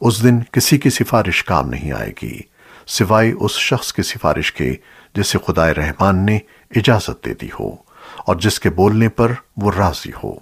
اس دن کسی کی سفارش کام نہیں آئے گی، سوائے اس شخص کی سفارش کے جسے خدائے رحمان نے اجازت دے دی ہو، اور جس کے بولنے پر وہ راضی ہو۔